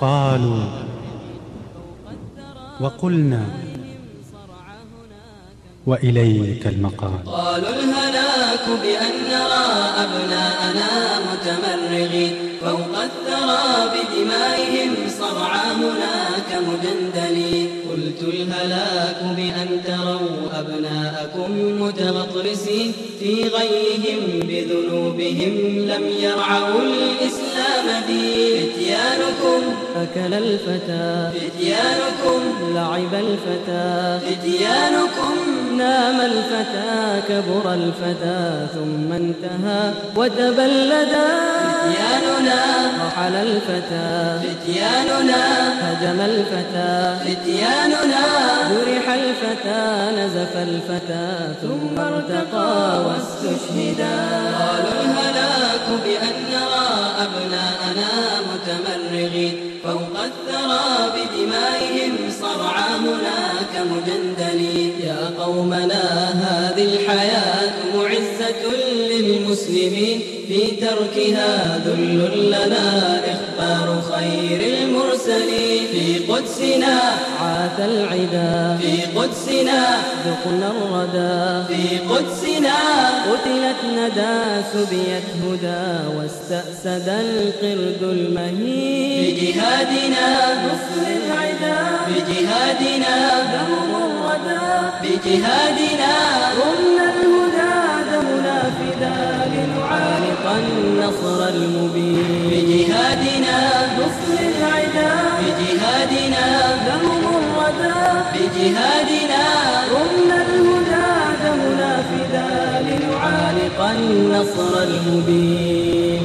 قالوا وقلنا وإليك المقال. قالوا الهلاك بأن نرى أبناءنا متمرغين فوق الثرى بدمائهم صرعى هناك مجندلين. قلت الهلاك بأن تروا أبناءكم متغطرسين في غيهم بذنوبهم لم يرعوا الإسلام دين. فتيانكم أكل الفتى. فتيانكم لعب الفتى. فتيانكم نام الفتى. كبر الفتى ثم انتهى وتبلدا. فتياننا رحل الفتى. فتياننا. هجم الفتى. فتياننا. جرح الفتى نزف الفتى ثم ارتقى واستشهدا. قالوا الهلاك بأن نرى أبناءنا متمرغين. فوق الثرى بدمائهم صرعى هناك مجندلين. يا قومنا هذه الحياة للمسلمين في تركها ذل لنا إخبار خير المرسلين في قدسنا. عاث العدا. في قدسنا ذقنا الردى. في قدسنا قتلت ندى سبيت هدى واستأسد القرد المهين بجهادنا نصر العدا. بجهادنا دم الردى. بجهادنا بجهادنا دم الردى بجهادنا رمنا الهدى دمنا فدا لنعانق النصر المبين.